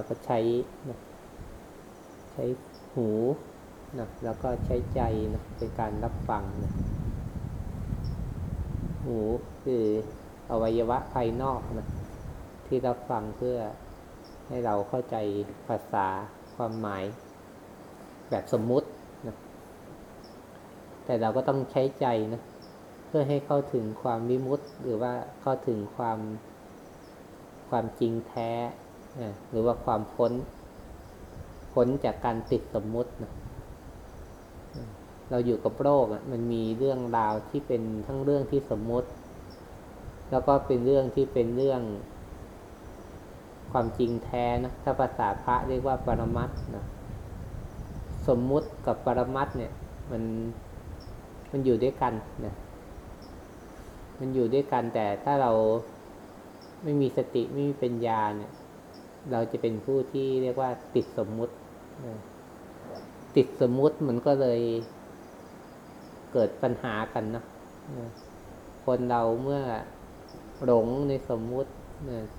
เราก็ใช้นะใช้หูนะแล้วก็ใช้ใจนะเป็นการรับฟังนะหูคืออวัยวะภายนอกนะที่รับฟังเพื่อให้เราเข้าใจภาษาความหมายแบบสมมุตินะแต่เราก็ต้องใช้ใจนะเพื่อให้เข้าถึงความวิมุตติ หรือว่าเข้าถึงความความจริงแท้ หรือว่าความพ้นพ้นจากการติดสมมุตินะเราอยู่กับโลกอะมันมีเรื่องราวที่เป็นทั้งเรื่องที่สมมุติ แล้วก็เป็นเรื่องที่เป็นเรื่อง ความจริงแท้นะถ้าภาษาพระเรียกว่าปรมัตนะสมมุติกับปรมัตเนี่ย มันมันอยู่ด้วยกันนะมันอยู่ด้วยกันแต่ถ้าเราไม่มีสติไม่มีปัญญาเนี่ย เราจะเป็นผู้ที่เรียกว่าติดสมมุติ ติดสมมุติมันก็เลยเกิดปัญหากันนะคนเราเมื่อหลงในสมมุติ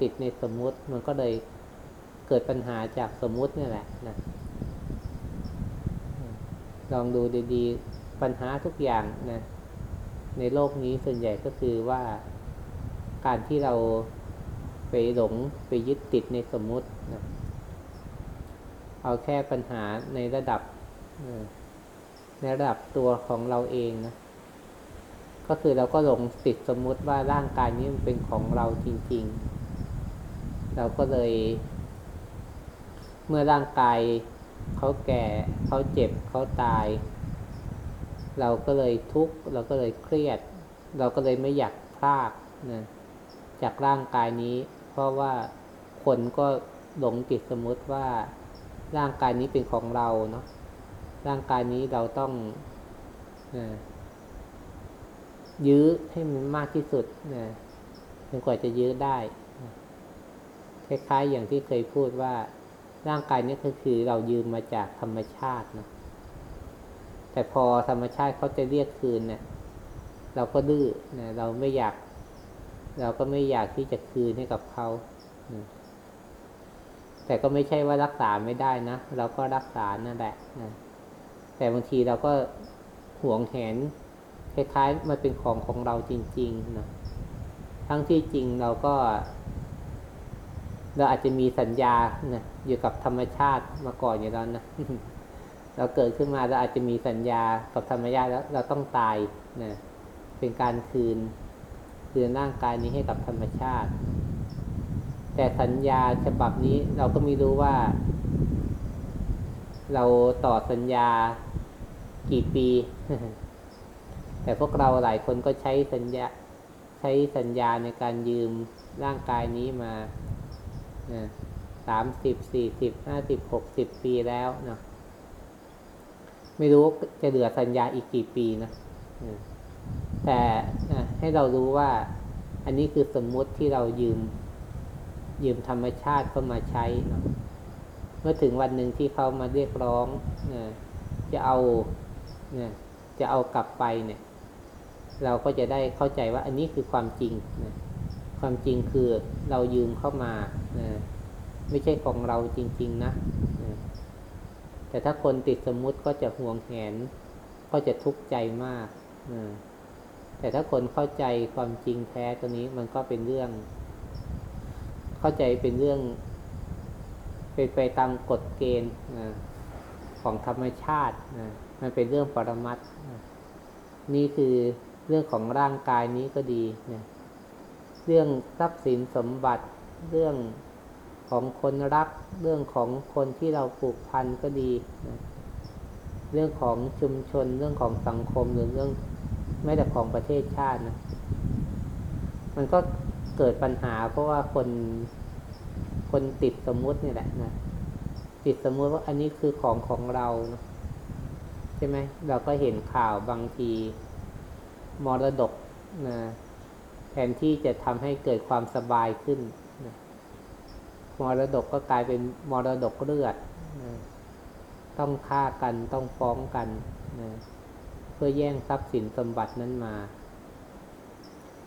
ติดในสมมุติมันก็เลยเกิดปัญหาจากสมมุตินี่แหละนะลองดูดีๆปัญหาทุกอย่างนะในโลกนี้ส่วนใหญ่ก็คือว่าการที่เรา ไปหลงไปยึดติดในสมมุตินะเอาแค่ปัญหาในระดับในระดับตัวของเราเองนะก็คือเราก็หลงติดสมมุติว่าร่างกายนี้มันเป็นของเราจริง ๆ เราก็เลย เมื่อร่างกายเขาแก่เขาเจ็บเขาตาย เราก็เลยทุกข์เราก็เลยเครียด เราก็เลยไม่อยากพลากนะจากร่างกายนี้ เพราะว่าคนก็หลงติดสมมติว่าร่างกายนี้เป็นของเราเนาะร่างกายนี้เราต้องยื้อให้มันมากที่สุดนะจนกว่าจะยื้อได้คล้ายๆอย่างที่เคยพูดว่าร่างกายนี้ก็คือเรายืมมาจากธรรมชาตินะแต่พอธรรมชาติเขาจะเรียกคืนเนะี่ย เราก็ดื้อนะเราไม่อยาก เราก็ไม่อยากที่จะคืนให้กับเขา แต่ก็ไม่ใช่ว่ารักษาไม่ได้นะ เราก็รักษานั่นแหละนะแต่บางทีเราก็หวงแหนคล้ายๆมันเป็นของของเราจริงๆนะทั้งที่จริงเราก็ เราอาจจะมีสัญญานะอยู่กับธรรมชาติมาก่อนอยู่แล้วนะเราเกิดขึ้นมาเราอาจจะมีสัญญากับธรรมชาติแล้ว เราต้องตายนะเป็นการคืน คืนร่างกายนี้ให้กับธรรมชาติ แต่สัญญาฉบับนี้เราก็ไม่รู้ว่า เราต่อสัญญากี่ปี แต่พวกเราหลายคนก็ใช้สัญญาใช้สัญญาในการยืมร่างกายนี้มาสามสิบสี่สิบห้าสิบหกสิบปีแล้วเนาะไม่รู้จะเหลือสัญญาอีกกี่ปีนะ แต่ให้เรารู้ว่าอันนี้คือสมมุติที่เรายืม ยืมธรรมชาติเข้ามาใช้เนะเมื่อถึงวันหนึ่งที่เขามาเรียกร้องจะเอาจะเอากลับไปเนี่ย เราก็จะได้เข้าใจว่าอันนี้คือความจริงนะความจริงคือเรายืมเข้ามานะไม่ใช่ของเราจริง ๆ นะนะแต่ถ้าคนติดสมมุติก็จะห่วงแหน ก็จะทุกข์ใจมากนะ แต่ถ้าคนเข้าใจความจริงแท้ตัวนี้มันก็เป็นเรื่อง เข้าใจเป็นเรื่อง เป็นไปตามกฎเกณฑ์ของธรรมชาติมันเป็นเรื่องปรมัตนี่คือเรื่องของร่างกายนี้ก็ดีนะเรื่องทรัพย์สินสมบัติ เรื่องของคนรัก เรื่องของคนที่เราผูกพันก็ดีนะเรื่องของชุมชน เรื่องของสังคมหรือเรื่อง แม้แต่ของประเทศชาตินะมันก็เกิดปัญหา เพราะว่าคนคนติดสมมุตินี่แหละนะติดสมมุติว่าอันนี้คือของของเรานะใช่ไหมเราก็เห็นข่าวบางทีมรดกนะแทนที่จะทำให้เกิดความสบายขึ้นนะมรดกก็กลายเป็นมรดกเลือดนะต้องฆ่ากันต้องฟ้องกันนะ พื่อแย่งทรัพย์สินสมบัตินั้นมา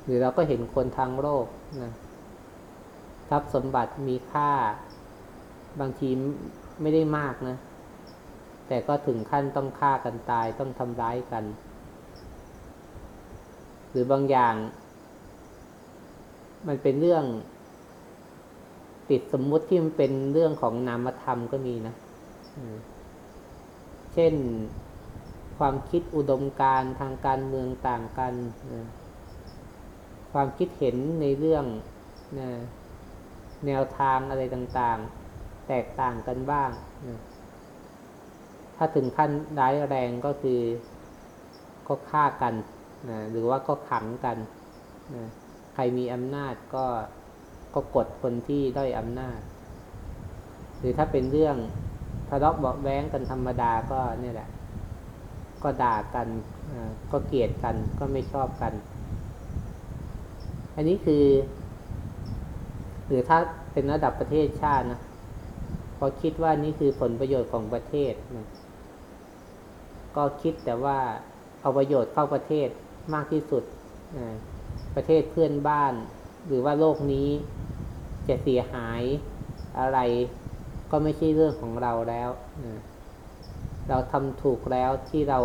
หรือเราก็เห็นคนทางโลกนะทรัพย์สมบัติมีค่า บางทีไม่ได้มากนะ แต่ก็ถึงขั้นต้องฆ่ากันตายต้องทำร้ายกัน หรือบางอย่าง มันเป็นเรื่อง ติดสมมุติที่มันเป็นเรื่องของนามธรรมก็มีนะ เช่น ความคิดอุดมการทางการเมืองต่างกันความคิดเห็นในเรื่องนะแนวทางอะไรต่างๆ แตกต่างกันบ้างนะถ้าถึงขั้นร้ายแรงก็คือก็ฆ่ากันนะหรือว่าก็ขังกันนะใครมีอำนาจก็ก็กดคนที่ด้อยอำนาจ หรือถ้าเป็นเรื่องทะเลาะเบาแว้งกันธรรมดาก็เนี่ยแหละ ก็ด่ากันก็เกลียดกัน ก็ไม่ชอบกัน อันนี้คือ หรือถ้าเป็นระดับประเทศชาตินะพอคิดว่านี่คือผลประโยชน์ของประเทศนะก็คิดแต่ว่าเอาประโยชน์เข้าประเทศมากที่สุด ประเทศเพื่อนบ้าน หรือว่าโลกนี้จะเสียหายอะไร ก็ไม่ใช่เรื่องของเราแล้ว เราทำถูกแล้วที่เรา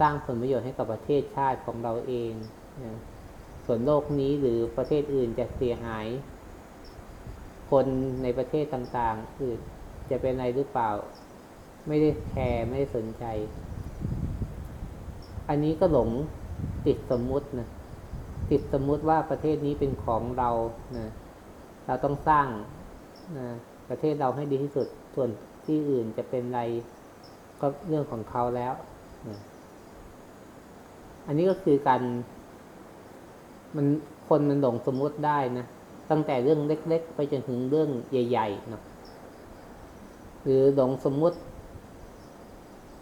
สร้างผลประโยชน์ให้กับประเทศชาติของเราเองส่วนโลกนี้หรือประเทศอื่นจะเสียหาย คนในประเทศต่างๆอื่นจะเป็นอะไรหรือเปล่า ไม่ได้แคร์ไม่ได้สนใจ อันนี้ก็หลงติดสมมุตินะติดสมมุติว่าประเทศนี้เป็นของเรานะเราต้องสร้างนะประเทศเราให้ดีที่สุดส่วนที่อื่นจะเป็นอะไร ก็เรื่องของเขาแล้ว อันนี้ก็คือการมันคนมันหลงสมมุติได้นะ ตั้งแต่เรื่องเล็ก ๆ ไปจนถึงเรื่องใหญ่ๆเนาะหรือหลงสมมุติ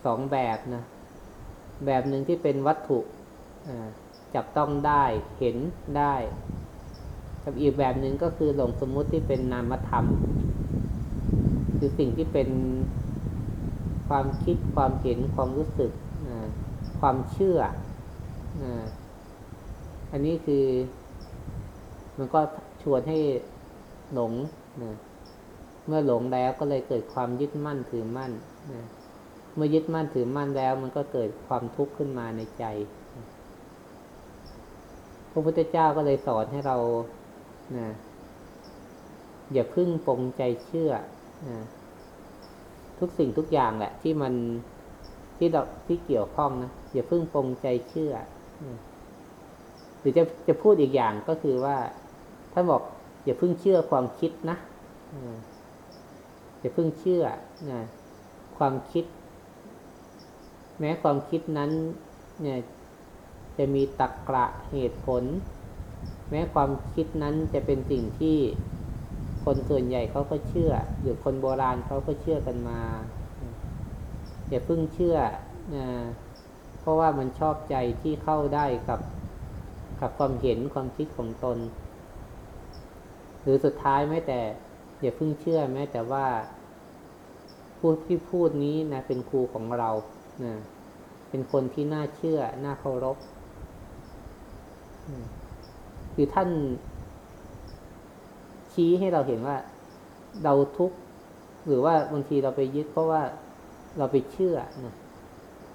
สองแบบนะ แบบหนึ่งที่เป็นวัตถุจับต้องได้เห็นได้กับอีกแบบหนึ่งก็คือหลงสมมุติที่เป็นนามธรรม คือสิ่งที่เป็น ความคิดความเห็นความรู้สึก ความเชื่อ อันนี้คือ มันก็ชวนให้หลงนะเมื่อหลงแล้วก็เลยเกิดความยึดมั่นถือมั่นนะเมื่อยึดมั่นถือมั่นแล้ว มันก็เกิดความทุกข์ขึ้นมาในใจ พระพุทธเจ้าก็เลยสอนให้เรานะอย่าพึ่งปรงใจเชื่อนะ ทุกสิ่งทุกอย่างแหละ ที่มันที่เราที่เกี่ยวข้องนะอย่าพึ่งปรงใจเชื่อหรือจะจะพูดอีกอย่างก็คือว่าท่านบอกอย่าเพิ่งเชื่อความคิดนะอย่าเพิ่งเชื่อนะความคิด แม้ความคิดนั้น เนี่ย จะมีตรกกะเหตุผล แม้ความคิดนั้นจะเป็นสิ่งที่ คนส่วนใหญ่เขาก็เชื่อ หรือคนโบราณเขาก็เชื่อกันมาอย่าเพิ่งเชื่อเพราะว่ามันชอบใจที่เข้าได้กับกับความเห็นความคิดของตน หรือสุดท้ายแม้แต่อย่าเพิ่งเชื่อแม้แต่ว่าผู้ที่พูดนี้นะเป็นครูของเรานะเป็นคนที่น่าเชื่อ น่าเคารพคือท่าน ชี้ให้เราเห็นว่าเราทุกข์หรือว่าบางทีเราไปยึดเพราะว่าเราไปเชื่อนะ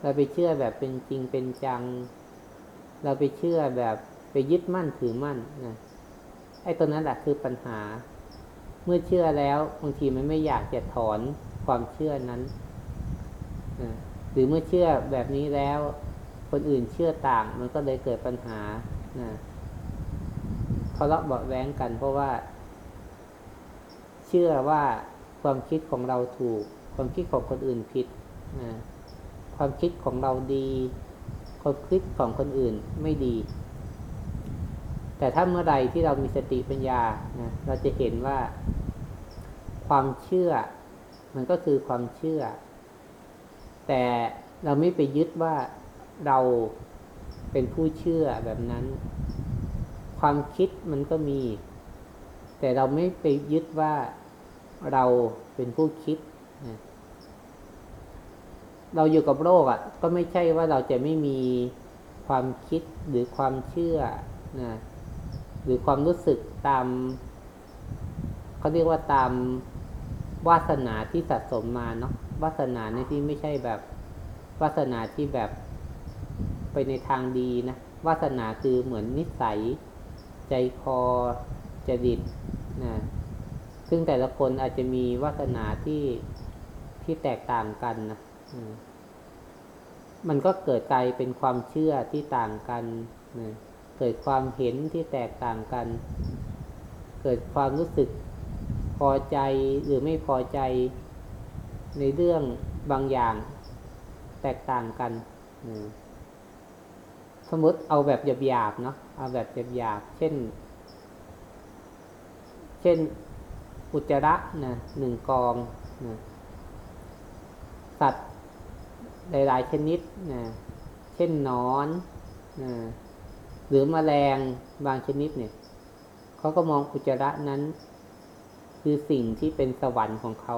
เราไปเชื่อแบบเป็นจริงเป็นจัง เราไปเชื่อแบบไปยึดมั่นถือมั่นนะไอ้ตัวนั้นแหละคือปัญหา เมื่อเชื่อแล้วบางทีมันไม่อยากจะถอนความเชื่อนั้นนะหรือเมื่อเชื่อแบบนี้แล้ว คนอื่นเชื่อต่าง มันก็เลยเกิดปัญหานะทะเลาะเบาแว้งกันเพราะว่า เชื่อว่าความคิดของเราถูก ความคิดของคนอื่นผิดนะความคิดของเราดี ความคิดของคนอื่นไม่ดี แต่ถ้าเมื่อใดที่เรามีสติปัญญานะเราจะเห็นว่า ความเชื่อ มันก็คือความเชื่อ แต่เราไม่ไปยึดว่าเราเป็นผู้เชื่อแบบนั้น ความคิดมันก็มี แต่เราไม่ไปยึดว่า เราเป็นผู้คิดนะเราอยู่กับโลกอะ่ะ ก็ไม่ใช่ว่าเราจะไม่มีความคิดหรือความเชื่อนะหรือความรู้สึกตามเขาเรียกว่าตามวาสนาที่สะสมมาเนาะวาสนาในที่ไม่ใช่แบบวาสนาที่แบบไปในทางดีนะวาสนาคือเหมือนนิสัย ใจคอจดิตนะ ซึ่งแต่ละคนอาจจะมีวาสนาที่ที่แตกต่างกันนะมันก็เกิดกลายเป็นความเชื่อที่ต่างกันนะเกิดความเห็นที่แตกต่างกัน เกิดความรู้สึกพอใจหรือไม่พอใจในเรื่องบางอย่างแตกต่างกันสมมติเอาแบบหยาบๆเนาะเอาแบบหยาบๆเช่น เช่น อุจจาระนะหนึ่งกองนะสัตว์หลายๆชนิดนะเช่นนอนนะหรือมแมลงบางชนิดเนี่ยเขาก็มองอุจจาระนั้น คือสิ่งที่เป็นสวรรค์ของเขา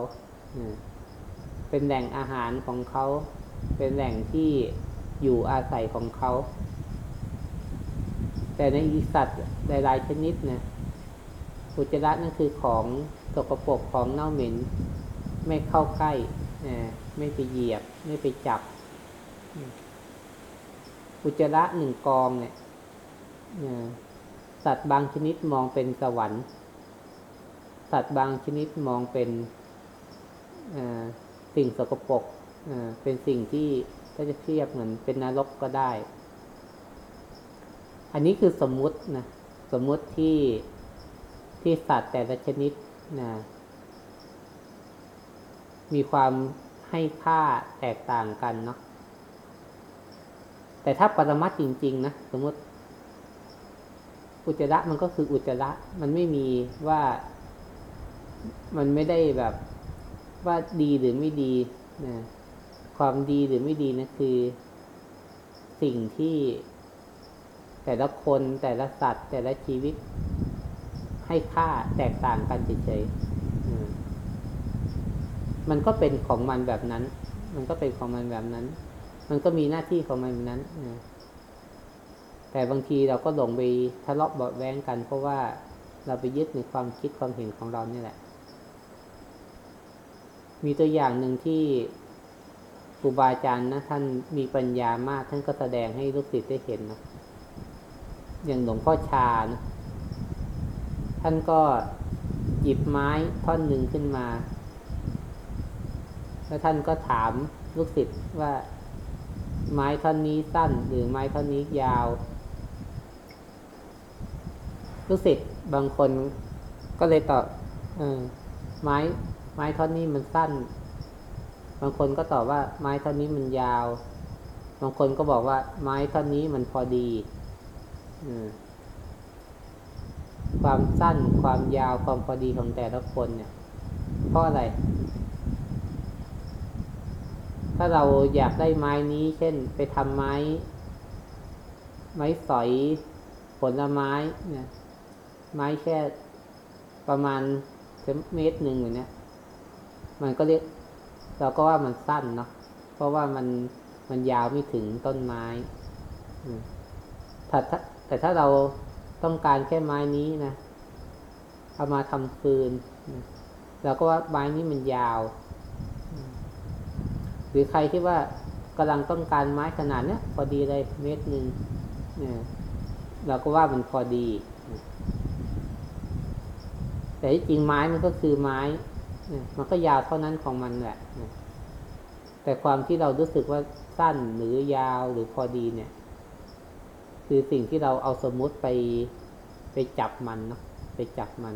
เป็นแหล่งอาหารของเขา เป็นแหล่งที่อยู่อาศัยของเขา แต่ในอีสัตว์หลายๆชนิดเนี่ย อุจจาระนั่นคือของสกปรกของเน่าเหม็น ไม่เข้าใกล้ไม่ไปเหยียบ ไม่ไปจับ อุจจาระหนึ่งกองเนี่ยสัตว์บางชนิดมองเป็นสวรรค์ สัตว์บางชนิดมองเป็นสิ่งสกปรกเป็นสิ่งที่ถ้าจะเทียบเหมือนเป็นนรกก็ได้ อันนี้คือสมมุตินะ สมมุติที่ ที่สัตว์แต่ละชนิดนะมีความให้ค่าแตกต่างกันเนาะแต่ถ้าปรมัตจริง ๆ นะ สมมติ อุจจาระมันก็คืออุจจาระ มันไม่มีว่ามันไม่ได้แบบว่าดีหรือไม่ดีนะความดีหรือไม่ดีนะคือ สิ่งที่แต่ละคนแต่ละสัตว์ แต่ละชีวิต ให้ค่าแตกต่างกันเฉยๆมันก็เป็นของมันแบบนั้น มันก็เป็นของมันแบบนั้น มันก็มีหน้าที่ของมันแบบนั้นแต่บางทีเราก็หลงไปทะเลาะเบาแวงกัน เพราะว่าเราไปยึดในความคิดความเห็นของเราเนี่ยแหละ มีตัวอย่างหนึ่งที่ครูบาอาจารย์นะท่านมีปัญญามาก ท่านก็แสดงให้ลูกศิษย์ได้เห็นนะอย่างหลวงพ่อชานะ ท่านก็หยิบไม้ท่อนหนึ่งขึ้นมา แล้วท่านก็ถามลูกศิษย์ว่าไม้ท่อนนี้สั้นหรือไม้ท่อนนี้ยาว ลูกศิษย์บางคนก็เลยตอบเออไม้ไม้ท่อนนี้มันสั้น บางคนก็ตอบว่าไม้ท่อนนี้มันยาว บางคนก็บอกว่าไม้ท่อนนี้มันพอดี ความสั้นความยาวความพอดีของแต่ละคนเนี่ยเพราะอะไร ถ้าเราอยากได้ไม้นี้เช่นไปทำไม้ ไม้สอยผลไม้เนี่ยไม้แค่ประมาณเมตรหนึ่งอย่างเนี้ยมันก็เรียกเราก็ว่ามันสั้นเนาะเพราะว่ามันมันยาวไม่ถึงต้นไม้แต่ถ้าแต่ถ้าเรา ต้องการแค่ไม้นี้นะเอามาทำฟืนเราก็ว่าไม้นี้มันยาว หรือใครที่ว่ากำลังต้องการไม้ขนาดเนี้ยพอดีเลยเมตรหนึ่งเราก็ว่ามันพอดี แต่ที่จริงไม้มันก็คือไม้มันก็ยาวเท่านั้นของมันแหละแต่ความที่เรารู้สึกว่าสั้นหรือยาวหรือพอดีเนี่ย คือสิ่งที่เราเอาสมมุติไปไปจับมันเนาะไปจับมัน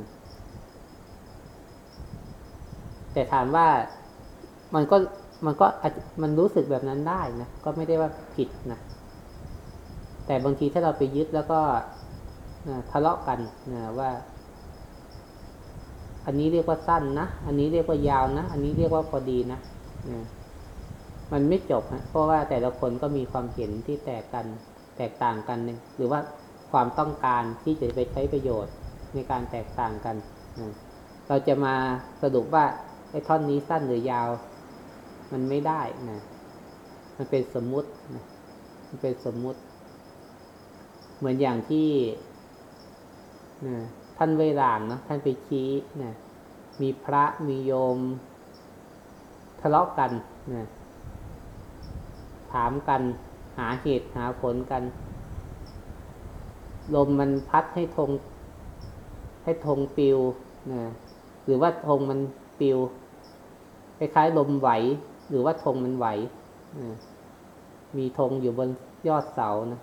แต่ถามว่ามันก็มันก็มันรู้สึกแบบนั้นได้นะก็ไม่ได้ว่าผิดนะแต่บางทีถ้าเราไปยึดแล้วก็ทะเลาะกันนะว่า อันนี้เรียกว่าสั้นนะอันนี้เรียกว่ายาวนะอันนี้เรียกว่าพอดีนะมันไม่จบนะเพราะว่าแต่ละคนก็มีความเห็นที่แตกกัน แตกต่างกัน หรือว่าความต้องการที่จะไปใช้ประโยชน์ในการแตกต่างกัน เราจะมาสรุปว่าไอ้ท่อนนี้สั้นหรือยาว มันไม่ได้นะ มันเป็นสมมุตินะมันเป็นสมมุติ เหมือนอย่างที่ท่านเวลางนะท่านไปชี้นะมีพระมีโยม ทะเลาะกันนะถามกัน หาเหตุหาผลกัน ลมมันพัดให้ธงให้ธงปิวนะหรือว่าธงมันปิวคล้ายๆลมไหว หรือว่าธงมันไหวนะมีธงอยู่บนยอดเสานะ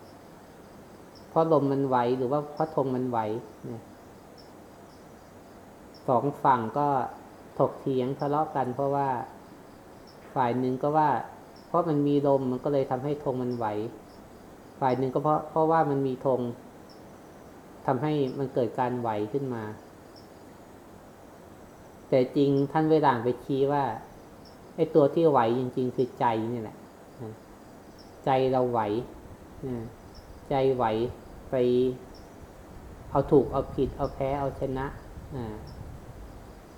เพราะลมมันไหวหรือว่าเพราะธงมันไหวนะสองฝั่งก็ถกเถียงทะเลาะกัน เพราะว่าฝ่ายหนึ่งก็ว่า ราะมันมีลมมันก็เลยทำให้ธงมันไหว ฝ่ายหนึ่งก็เพราะเพราะว่ามันมีธงทำให้มันเกิดการไหวขึ้นมา แต่จริงท่านเวลางไปชี้ว่าไอ้ตัวที่ไหวจริง ๆ คือใจนี่แหละใจเราไหวใจไหวไปเอาถูกเอาผิดเอาแพ้เอาชนะ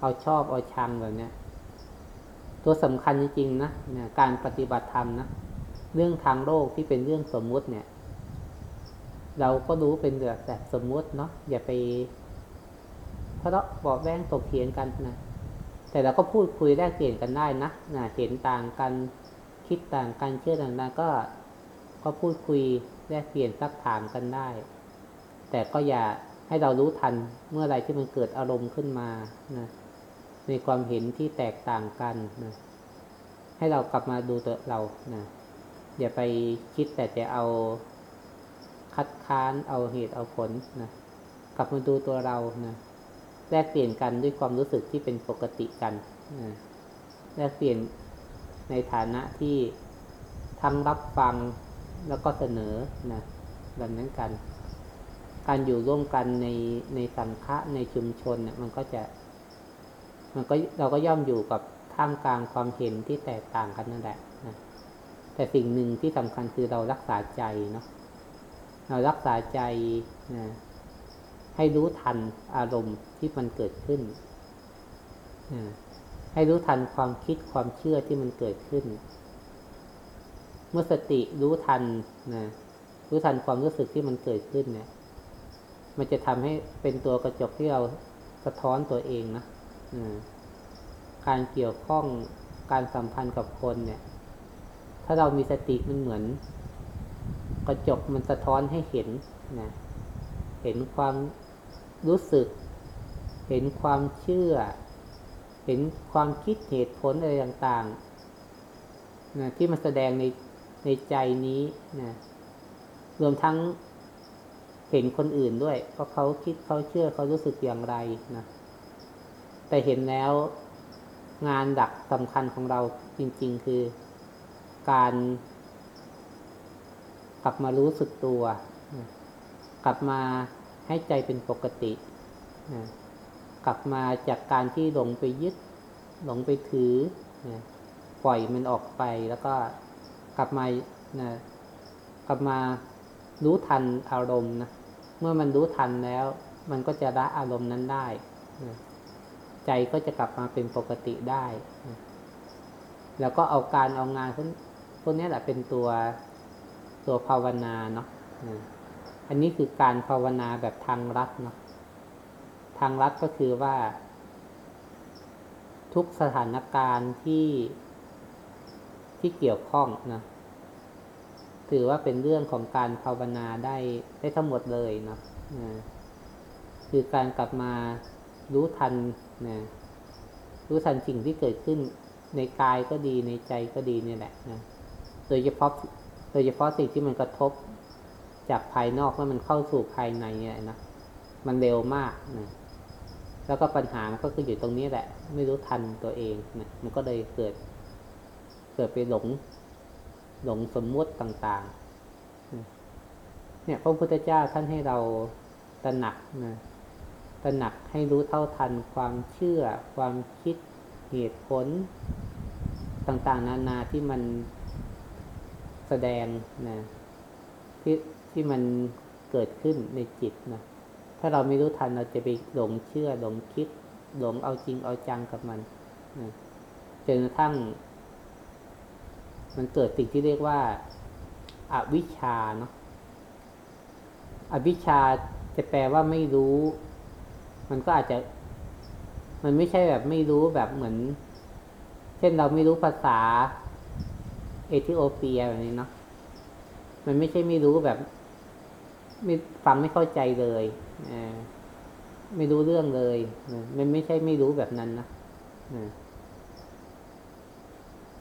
เอาชอบเอาชังแบบนี้ ตัวสำคัญจริงๆนะการปฏิบัติธรรมนะเรื่องทางโลกที่เป็นเรื่องสมมุติเนี่ย เราก็รู้เป็นแบบแบบสมมุติเนาะอย่าไปทะเลาะบอกแว้งตกเถียงกันนะแต่เราก็พูดคุยแลกเปลี่ยนกันได้นะนะเห็นต่างกันคิดต่างกันเชื่อต่างกันก็ก็พูดคุยแลกเปลี่ยนซักถามกันได้ แต่ก็อย่าให้เรารู้ทันเมื่อไรที่มันเกิดอารมณ์ขึ้นมานะ ในความเห็นที่แตกต่างกันนะให้เรากลับมาดูตัวเรานะอย่าไปคิดแต่จะเอาคัดค้านเอาเหตุเอาผลนะกลับมาดูตัวเรานะแลกเปลี่ยนกันด้วยความรู้สึกที่เป็นปกติกันนะแลกเปลี่ยนในฐานะที่ทั้งรับฟังแล้วก็เสนอนะแบบนั้นกัน การอยู่ร่วมกันในในสังฆะในชุมชนเนี่ยมันก็จะ มันก็เราก็ย่อมอยู่กับท่ามกลางความเห็นที่แตกต่างกันนั่นแหละนะแต่สิ่งหนึ่งที่สำคัญคือเรารักษาใจเนาะเรารักษาใจนะให้รู้ทันอารมณ์ที่มันเกิดขึ้นนะให้รู้ทันความคิดความเชื่อที่มันเกิดขึ้น เมื่อสติรู้ทันนะรู้ทันความรู้สึกที่มันเกิดขึ้นเนี่ย มันจะทำให้เป็นตัวกระจกที่เราสะท้อนตัวเองนะ การเกี่ยวข้องการสัมพันธ์กับคนเนี่ย ถ้าเรามีสติมันเหมือน กระจกมันสะท้อนให้เห็นนะเห็นความรู้สึก เห็นความเชื่อ เห็นความคิดเหตุผลอะไรต่างๆนะที่มันแสดงในในใจนี้นะรวมทั้งเห็นคนอื่นด้วยเพราเขาคิดเขาเชื่อเขารู้สึกอย่างไรนะ แต่เห็นแล้วงานดักสำคัญของเราจริง ๆ คือการกลับมารู้สึกตัว กลับมาให้ใจเป็นปกติกลับมาจากการที่หลงไปยึด หลงไปถือ ปล่อยมันออกไปแล้วก็กลับมากลับมารู้ทันอารมณ์นะ เมื่อมันรู้ทันแล้ว มันก็จะละอารมณ์นั้นได้ ใจก็จะกลับมาเป็นปกติได้ แล้วก็เอาการเอางานพวกพวกนี้แหละเป็นตัวตัวภาวนาเนาะอันนี้คือการภาวนาแบบทางรัฐเนาะทางรัฐก็คือว่า ทุกสถานการณ์ที่ที่เกี่ยวข้องนะถือว่าเป็นเรื่องของการภาวนาได้ได้ทั้งหมดเลยเนาะคือการกลับมารู้ทัน นะรู้ทันสิ่งที่เกิดขึ้นในกายก็ดีในใจก็ดีเนี่ยแหละนะโดยเฉพาะโดยเฉพาะสิ่งที่มันกระทบจากภายนอกแล้วมันเข้าสู่ภายในเนี่ยนะมันเร็วมากนะแล้วก็ปัญหามันก็คืออยู่ตรงนี้แหละ ไม่รู้ทันตัวเองนะมันก็เลยเกิด เกิดไปหลง หลงสมมุติต่าง ๆ เนี่ยพระพุทธเจ้าท่านให้เราตระหนักนะ ตระหนักให้รู้เท่าทันความเชื่อ ความคิดเหตุผล ต่างๆ นานาที่มันแสดงนะที่ที่มันเกิดขึ้นในจิตนะถ้าเราไม่รู้ทันเราจะไปหลงเชื่อหลงคิด หลงเอาจริงเอาจังกับมันนะจนกระทั่ง มันเกิดสิ่งที่เรียกว่าอาวิชชาเนาะอวิชชาจะแปลว่าไม่รู้ มันก็อาจจะ มันไม่ใช่แบบไม่รู้แบบเหมือน เช่นเราไม่รู้ภาษา เอธิโอเปียแบบนี้เนาะมันไม่ใช่ไม่รู้แบบไม่ฟังไม่เข้าใจเลยอไม่รู้เรื่องเลย มันไม่ใช่ไม่รู้แบบนั้นนะ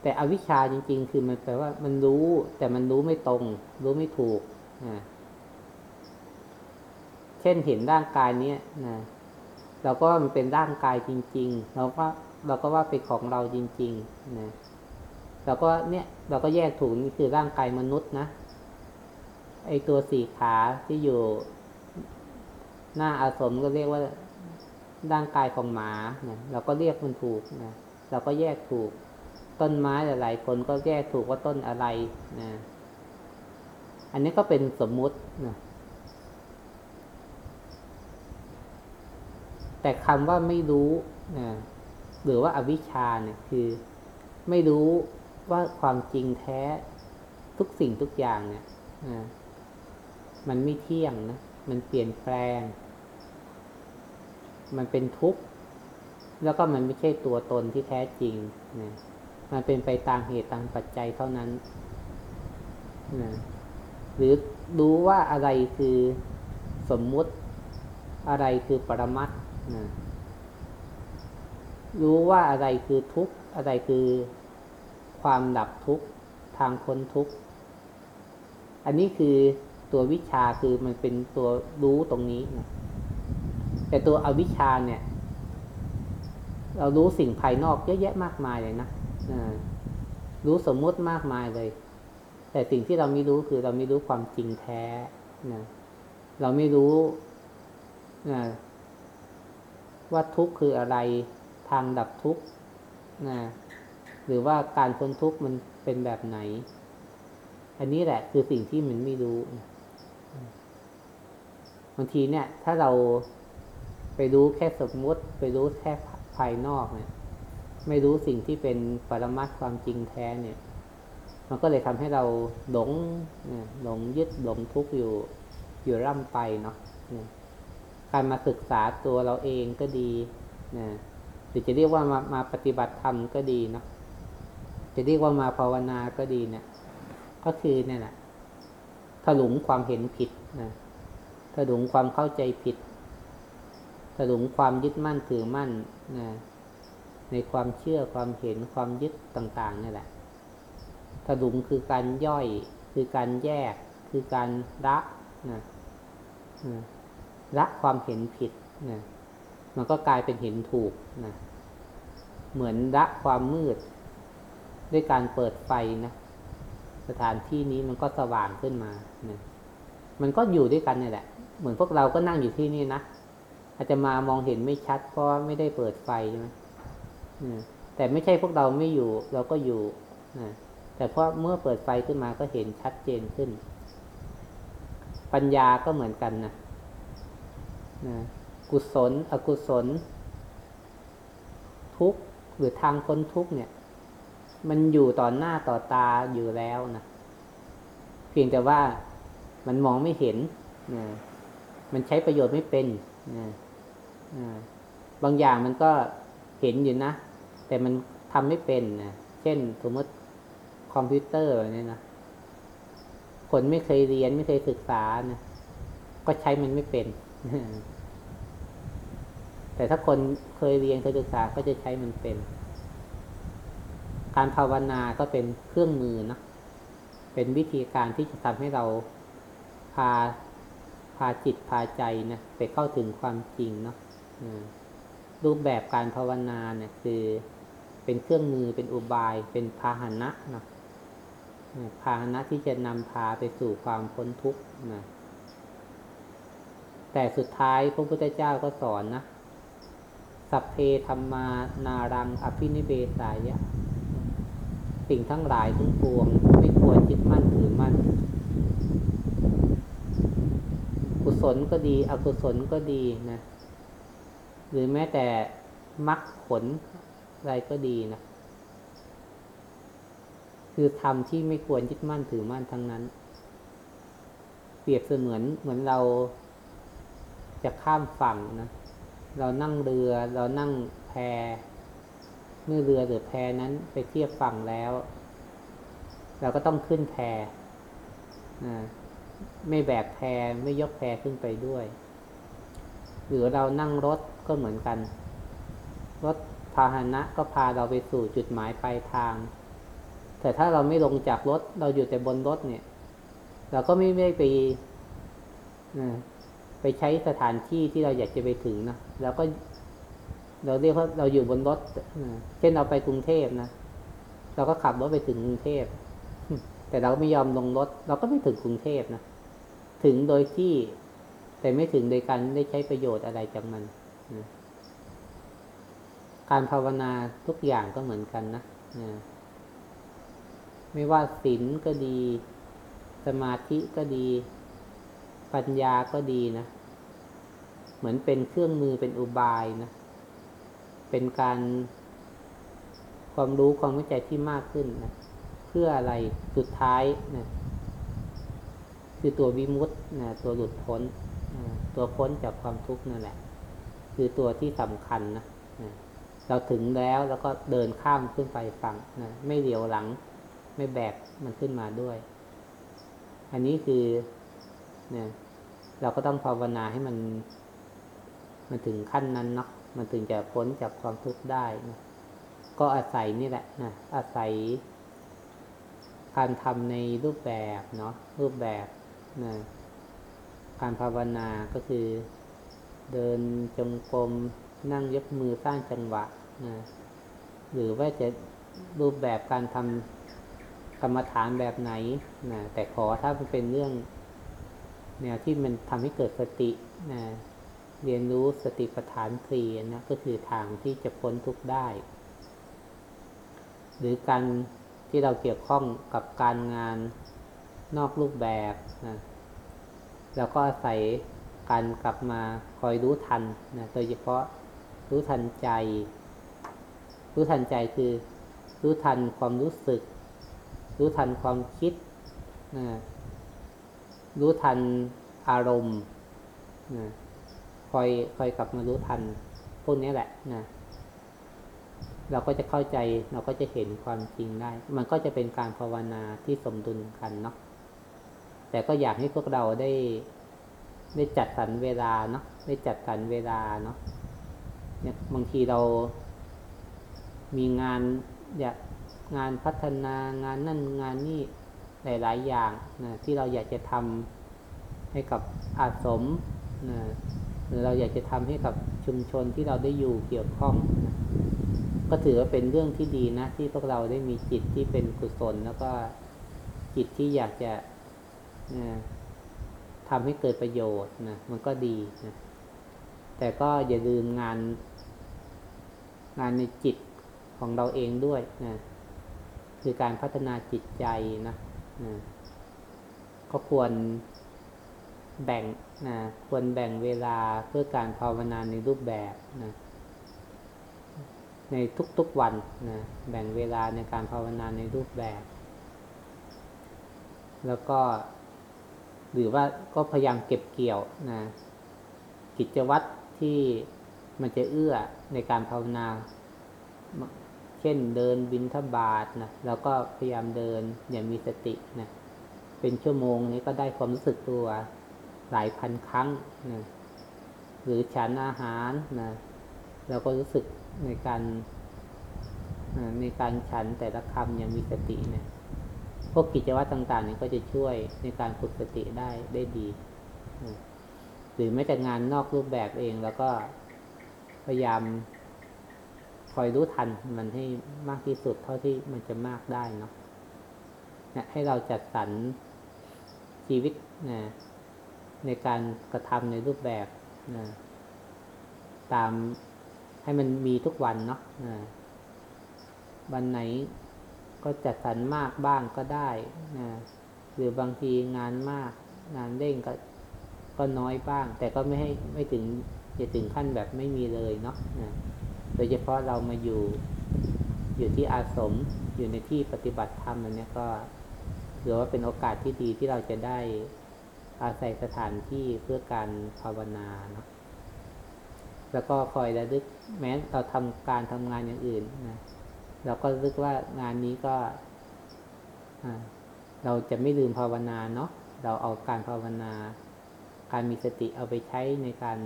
แต่อวิชชาจริง ๆ คือมันแปลว่ามันรู้ แต่มันรู้ไม่ตรง รู้ไม่ถูก เช่นเห็นร่างกายเนี้ยนะ เราก็ว่ามันเป็นร่างกายจริง ๆ เราก็เราก็ว่าเป็นของเราจริงๆนะเราก็เนี่ยเราก็แยกถูกนี่คือร่างกายมนุษย์นะไอตัวสี่ขาที่อยู่ หน้าอาสมก็เรียกว่าร่างกายของหมานะเราก็เรียกมันถูกนะเราก็แยกถูก ต้นไม้หลายๆคนก็แยกถูกว่าต้นอะไรนะอันนี้ก็เป็นสมมุตินะ แต่คำว่าไม่รู้นะหรือว่าอวิชชาเนี่ยคือ ไม่รู้ว่าความจริงแท้ทุกสิ่งทุกอย่างเนี่ยมันไม่เที่ยงนะ มันเปลี่ยนแปลง มันเป็นทุกข์ แล้วก็มันไม่ใช่ตัวตนที่แท้จริงนะมันเป็นไปตามเหตุตามปัจจัยเท่านั้นนะหรือรู้ว่าอะไรคือสมมุติ อะไรคือปรมัตถ์ รู้ว่าอะไรคือทุกข์ อะไรคือความดับทุกข์ทางพ้นทุกข์ อันนี้คือตัววิชาคือมันเป็นตัวรู้ตรงนี้นะแต่ตัวอวิชชาเนี่ย เรารู้สิ่งภายนอกเยอะแยะมากมายเลยนะรู้สมมุติมากมายเลย แต่สิ่งที่เราไม่รู้คือเราไม่รู้ความจริงแท้นะเราไม่รู้นะ ว่าทุกข์คืออะไรทางดับทุกข์นะหรือว่าการพ้นทุกข์มันเป็นแบบไหน อันนี้แหละคือสิ่งที่มันไม่รู้บางทีเนี่ย ถ้าเราไปรู้แค่สมมติ ไปรู้แค่ภายนอกเนี่ย ไม่รู้สิ่งที่เป็นปรมัตความจริงแท้เนี่ย มันก็เลยทำให้เราหลงหลงยึดหลงทุกข์อยู่อยู่ร่ำไปเนาะ การมาศึกษาตัวเราเองก็ดีนะหรือจะเรียกว่ามามาปฏิบัติธรรมก็ดีเนาะจะเรียกว่ามาภาวนาก็ดีเนี่ย ก็คือเนี่ยแหละถลุงความเห็นผิดนะถลุงความเข้าใจผิดถลุงความยึดมั่นถือมั่นนะในความเชื่อความเห็นความยึดต่างๆนี่แหละถลุงคือการย่อย คือการแยก คือการละนะ ละความเห็นผิดนะมันก็กลายเป็นเห็นถูกนะเหมือนละความมืด ด้วยการเปิดไฟนะสถานที่นี้มันก็สว่างขึ้นมานะมันก็อยู่ด้วยกันนี่แหละ เหมือนพวกเราก็นั่งอยู่ที่นี่นะอาจจะมามองเห็นไม่ชัด เพราะไม่ได้เปิดไฟใช่ไหมแต่ไม่ใช่พวกเราไม่อยู่ เราก็อยู่นะแต่พราะเมื่อเปิดไฟขึ้นมาก็เห็นชัดเจนขึ้น ปัญญาก็เหมือนกันนะ นะกุศล อกุศล ทุกหรือทางพ้นทุกเนี่ย มันอยู่ต่อหน้าต่อตาอยู่แล้วนะเพียงแต่ว่ามันมองไม่เห็นนะมันใช้ประโยชน์ไม่เป็นนะนะบางอย่างมันก็เห็นอยู่นะ แต่มันทำไม่เป็นนะเช่นสมมติคอมพิวเตอร์เนี่ยนะคนไม่เคยเรียนไม่เคยศึกษานะก็ใช้มันไม่เป็น แต่ถ้าคนเคยเรียนเคยศึกษาก็จะใช้มันเป็น การภาวนาก็เป็นเครื่องมือนะเป็นวิธีการที่จะทำให้เราพาพาจิตพาใจนะไปเข้าถึงความจริงเนาะรูปแบบการภาวนาเนี่ย คือเป็นเครื่องมือเป็นอุบาย เป็นพาหนะนะพาหนะที่จะนำพาไปสู่ความพ้นทุกข์นะ แต่สุดท้ายพระพุทธเจ้าก็สอนนะ สัพเพธรรมานารังอภินิเบสายะ สิ่งทั้งหลายทั้งปวง ไม่ควรยึดมั่นถือมั่น กุศลก็ดีอกุศลก็ดีนะ หรือแม้แต่มรรคผลอะไรก็ดีนะ คือธรรมที่ไม่ควรยึดมั่นถือมั่นทั้งนั้น เปรียบเสมือนเหมือนเรา จะข้ามฝั่งนะเรานั่งเรือ เรานั่งแพเมื่อเรือหรือแพนั้นไปเทียบฝั่งแล้ว เราก็ต้องขึ้นแพนะไม่แบกแพไม่ยกแพขึ้นไปด้วย หรือเรานั่งรถก็เหมือนกัน รถพาหนะก็พาเราไปสู่จุดหมายปลายทาง แต่ถ้าเราไม่ลงจากรถ เราอยู่แต่บนรถเนี่ย เราก็ไม่ได้ไป ไปใช้สถานที่ที่เราอยากจะไปถึงนะเราก็ เราเรียกว่าเราอยู่บนรถเช่นเราไปกรุงเทพนะเราก็ขับรถไปถึงกรุงเทพแต่เราไม่ยอมลงรถ เราก็ไม่ถึงกรุงเทพนะถึงโดยที่ แต่ไม่ถึงโดยการได้ใช้ประโยชน์อะไรจากมันนะการภาวนาทุกอย่างก็เหมือนกันนะนะไม่ว่าศีลก็ดี สมาธิก็ดี ปัญญาก็ดีนะ มือนเป็นเครื่องมือเป็นอุบายนะ เป็นการความรู้ความเข้าใจที่มากขึ้นนะเพื่ออะไรสุดท้ายนะคือตัววิมุตต์นะตัวหลุดพ้นตัวพ้นจากความทุกข์นั่นแหละ คือตัวที่สำคัญนะเราถึงแล้วแล้วก็เดินข้ามขึ้นไปฝั่งนะไม่เหลียวหลัง ไม่แบกมันขึ้นมาด้วย อันนี้คือเนี่ยเราก็ต้องภาวนาให้มัน มันถึงขั้นนั้นเนาะมันถึงจะพ้นจากความทุกข์ได้นะก็อาศัยนี่แหละนะอาศัย การทำในรูปแบบเนาะรูปแบบนะการภาวนาก็คือ เดินจงกรมนั่งยกมือสร้างจังหวะนะหรือว่าจะรูปแบบการทำกรรมฐานแบบไหนนะแต่ขอถ้ามันเป็นเรื่องแนวที่มันทำให้เกิดสตินะ เรียนรู้สติปัฏฐานสี่นะก็คือทางที่จะพ้นทุกข์ได้ หรือการที่เราเกี่ยวข้องกับการงานนอกรูปแบบนะแล้วก็อาศัยการกลับมาคอยรู้ทันนะโดยเฉพาะรู้ทันใจ รู้ทันใจคือ รู้ทันความรู้สึก รู้ทันความคิดนะรู้ทันอารมณ์นะ อยคอยกลับมารู้ทัน พวกนี้แหละนะเราก็จะเข้าใจเราก็จะเห็นความจริงได้ มันก็จะเป็นการภาวนาที่สมดุลกันเนาะแต่ก็อยากให้พวกเราได้ ได้จัดสรรเวลาเนาะได้จัดสรรเวลาเนาะเนี่ยบางทีเรามีงานอยากงานพัฒนางานนั่นงานนี่หลาย ๆ อย่างนะที่เราอยากจะทำให้กับอาสมนะ หรือเราอยากจะทำให้กับชุมชนที่เราได้อยู่เกี่ยวข้อง ก็ถือว่าเป็นเรื่องที่ดีนะ ที่พวกเราได้มีจิตที่เป็นกุศลแล้วก็จิตที่อยากจะนะทำให้เกิดประโยชน์นะมันก็ดีนะแต่ก็อย่าลืมงาน งานในจิตของเราเองด้วยนะคือการพัฒนาจิตใจนะนะก็ควร แบ่งนะควรแบ่งเวลาเพื่อการภาวนาในรูปแบบนะในทุกๆวันนะแบ่งเวลาในการภาวนาในรูปแบบ แล้วก็ หรือว่าก็พยายามเก็บเกี่ยวนะกิจวัตรที่มันจะเอื้อในการภาวนา เช่นเดินบินทบาทนะแล้วก็พยายามเดินอย่างมีสตินะเป็นชั่วโมงนี้ก็ได้ความรู้สึกตัว หลายพันครั้งนะหรือฉันอาหารนะเราก็รู้สึกในการในการฉันแต่ละคำย่างมีสติเนะี่ยพวกกิจวัตรต่างๆนี่ก็จะช่วยในการฝึกสติได้ได้ดีหรือแม้แต่งานนอกรูปแบบเองแล้วก็พยายามคอยรู้ทันมันให้มากที่สุดเท่าที่มันจะมากได้เนาะนะให้เราจัดสรรชีวิตนะ ในการกระทำในรูปแบบนะตามให้มันมีทุกวันเนาะนะวันไหนก็จัดสรรมากบ้างก็ได้นะหรือบางทีงานมากงานเร่งก็ก็น้อยบ้าง แต่ก็ไม่ให้ไม่ถึงจะถึงขั้นแบบไม่มีเลยเนาะนะโดยเฉพาะเรามาอยู่อยู่ที่อาสมอยู่ในที่ปฏิบัติธรรมอันนี้ก็ถือว่าเป็นโอกาสที่ดีที่เราจะได้ อาศัยสถานที่เพื่อการภาวนาเนาะแล้วก็คอยระลึกแม้เราทำการทำงานอย่างอื่นนะเราก็รู้สึกว่างานนี้ก็อ่าเราจะไม่ลืมภาวนาเนาะเราเอาการภาวนา การมีสติเอาไปใช้ในการ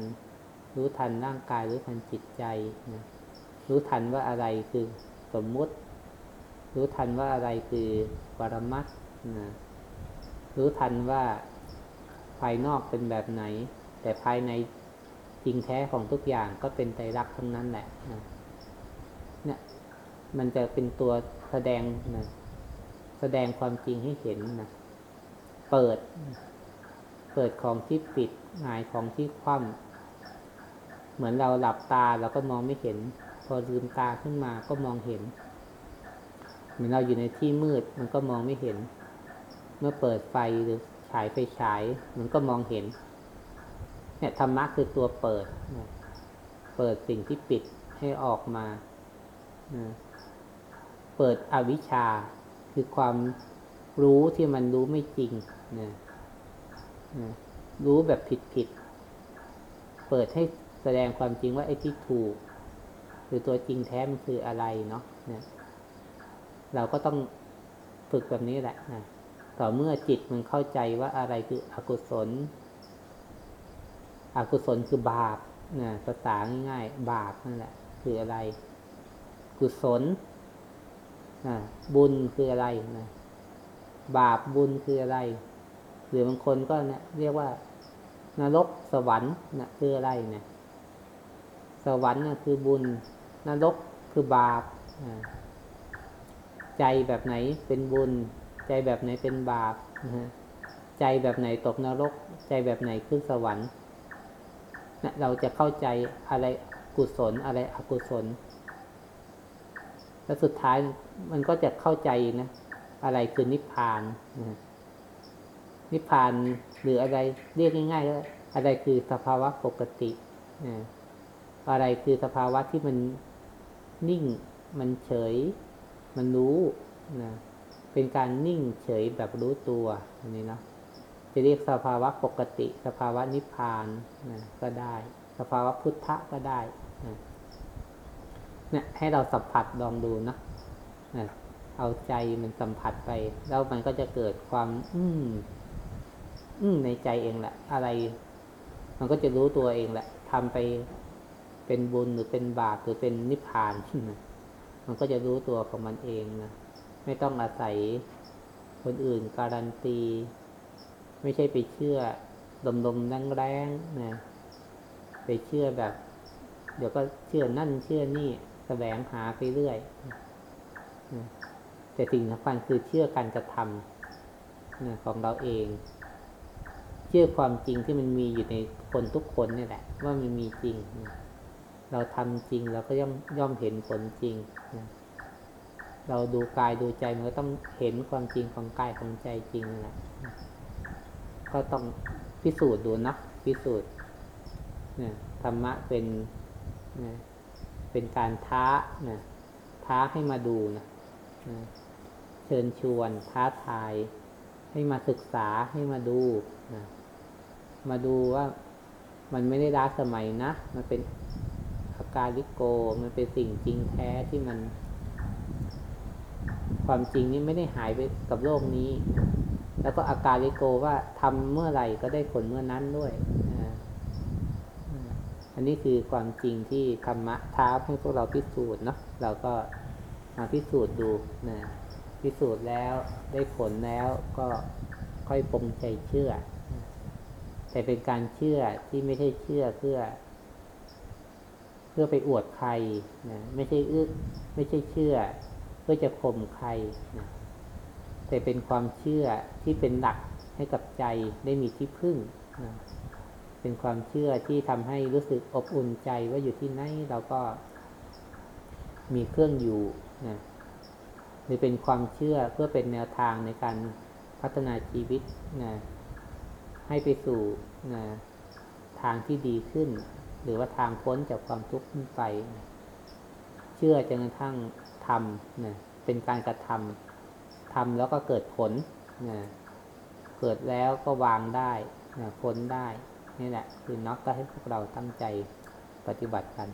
รู้ทันร่างกายรู้ทันจิตใจนะรู้ทันว่าอะไรคือสมมุติ รู้ทันว่าอะไรคือปรมัตถ์นะรู้ทันว่า ภายนอกเป็นแบบไหน แต่ภายในจริงแท้ของทุกอย่างก็เป็นไตรลักทั้งนั้นแหละนะเนี่ยมันจะเป็นตัวแสดงนะแสดงความจริงให้เห็นนะเปิด เปิดของที่ปิดหายของที่คว่ำเหมือนเราหลับตาเราก็มองไม่เห็น พอลืมตาขึ้นมาก็มองเห็น เหมือนเราอยู่ในที่มืดมันก็มองไม่เห็น เมื่อเปิดไฟหรือ ฉายไฟฉาย มันก็มองเห็น เนี่ยธรรมะคือตัวเปิด เปิดสิ่งที่ปิดให้ออกมา เปิดอวิชชาคือความรู้ที่มันรู้ไม่จริงนะนะรู้แบบผิดผิด เปิดให้แสดงความจริงว่าไอ้ที่ถูก หรือตัวจริงแท้มันคืออะไรเนาะเนี่ยเราก็ต้องฝึกแบบนี้แหละนะ ต่อเมื่อจิตมันเข้าใจว่าอะไรคืออกุศล อกุศลคือบาปนะภาษาง่ายๆบาปนั่นแหละ คืออะไร กุศลนะบุญคืออะไรนะบาปบุญคืออะไร หรือบางคนก็เนี่ยเรียกว่านรกสวรรค์นะคืออะไรเนี่ยสวรรค์นะคือบุญ นรกคือบาปนะใจแบบไหนเป็นบุญ ใจแบบไหนเป็นบาปใจแบบไหนตกนรก ใจแบบไหนขึ้นสวรรค์นะเราจะเข้าใจอะไรกุศลอะไรอกุศล แล้วสุดท้ายมันก็จะเข้าใจนะ อะไรคือนิพพานนะนิพพานหรืออะไรเรียกง่ายๆก็อะไรคือสภาวะปกติอะไรคือสภาวะที่มันนิ่ง มันเฉย มันรู้นะ เป็นการนิ่งเฉยแบบรู้ตัวอันนี้เนาะจะเรียกสภาวะปกติ สภาวะนิพพานนะก็ได้ สภาวะพุทธะก็ได้นะเนี่ยให้เราสัมผัสลองดูเนาะนะเอาใจมันสัมผัสไป แล้วมันก็จะเกิดความ อืมอืมในใจเองแหละ อะไร มันก็จะรู้ตัวเองแหละทำไปเป็นบุญหรือเป็นบาปหรือเป็นนิพพานนะมันก็จะรู้ตัวของมันเองนะ ไม่ต้องอาศัยคนอื่นการันตี ไม่ใช่ไปเชื่อดมๆแรงๆนะไปเชื่อแบบ เดี๋ยวก็เชื่อนั่นเชื่อนี่แสวงหาไปเรื่อยนะแต่สิ่งสำคัญคือเชื่อการกระทำนะของเราเอง เชื่อความจริงที่มันมีอยู่ในคนทุกคนนี่แหละ ว่ามันมีจริงนะเราทำจริงเราก็ย่อมย่อมเห็นผลจริงนะ เราดูกายดูใจมันก็ต้องเห็นความจริงของกายของใจจริงนั่นแหละก็ต้องพิสูจน์ดูนะพิสูจน์เนี่ยธรรมะเป็นนะเป็นการท้านะท้าให้มาดูนะนะเชิญชวน ท้าทาย ให้มาศึกษาให้มาดูนะมาดูว่ามันไม่ได้ล้าสมัยนะ มันเป็นอาการลิโก มันเป็นสิ่งจริงแท้ที่มัน ความจริงนี้ไม่ได้หายไปกับโลกนี้ แล้วก็อาการลิโกว่าทำเมื่อไหร่ก็ได้ผลเมื่อนั้นด้วยอันนี้คือความจริงที่ธรรมะท้าให้พวกเราพิสูจน์เนาะเราก็มาพิสูจน์ดูนะพิสูจน์แล้วได้ผลแล้วก็ค่อยปรงใจเชื่อ แต่เป็นการเชื่อที่ไม่ใช่เชื่อเพื่อ เพื่อไปอวดใครนะไม่ใช่อื้อไม่ใช่เชื่อ พื่อจะข่มใครนะแต่เป็นความเชื่อที่เป็นหลักให้กับใจได้มีที่พึ่งนะเป็นความเชื่อที่ทำให้รู้สึกอบอุ่นใจว่าอยู่ที่ไหนเราก็มีเครื่องอยู่นะหรือเป็นความเชื่อเพื่อเป็นแนวทางในการพัฒนาชีวิตนะให้ไปสู่นะทางที่ดีขึ้น หรือว่าทางพ้นจากความทุกข์ขึ้นไป เชื่อจนกระทั่ง ทำนะเป็นการกระทำทำแล้วก็เกิดผลนะเกิดแล้วก็วางได้นะพ้นได้ นี่แหละคือน็อกก็ให้พวกเราตั้งใจปฏิบัติกัน